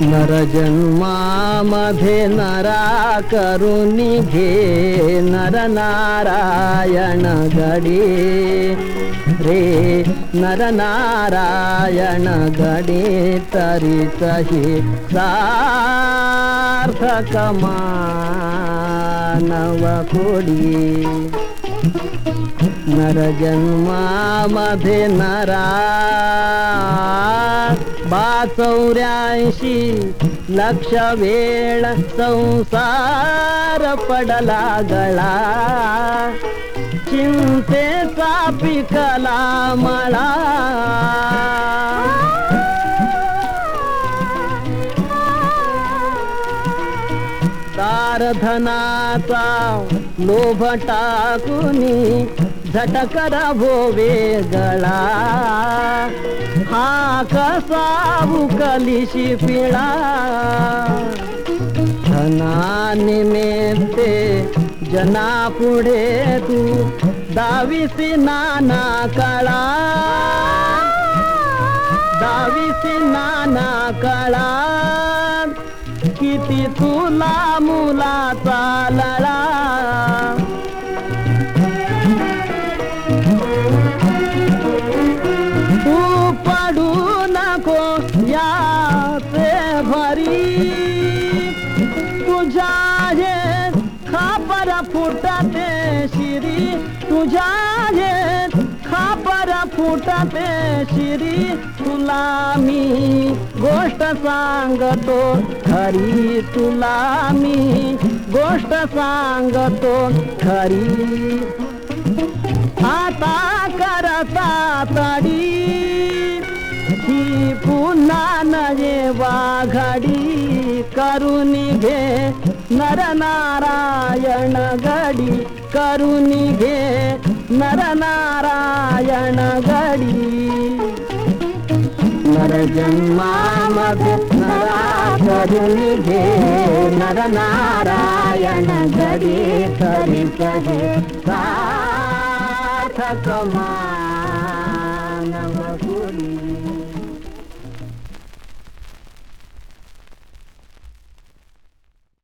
नरजन्मामध्ये नरा करुणी घे नरनारायण गडी. रे नरनारायण घडी तरी ही सार्थक मानव कोडी. नरजन्मामध्ये नरा चौऱ्याऐंशी लक्ष वेळ संसार पडला गळा. चिंतेचा पिकला मळा दारधनाचा लोभ टाकुनी झटकर भोवे गळा हा कसा उकलिशी पिळा धनानिमित्ते जना पुढे तू दाविसी नाना कळा दाविसी नाना कळा किती तुला मुलाचा लळा हे खापर फुटते शिरी हे खापर फुटते शिरी तुला मी गोष्ट सांगतो खरी तुला मी गोष्ट सांगतो खरी। आता करता तडी ही पुन्हा नये वाघडी करून घे नरनारायण गडी करुणी घे. नरनारायण गडी. नर जन्मामध्ये नरा करून घे. नरनारायण गडी करी कहे सार्थक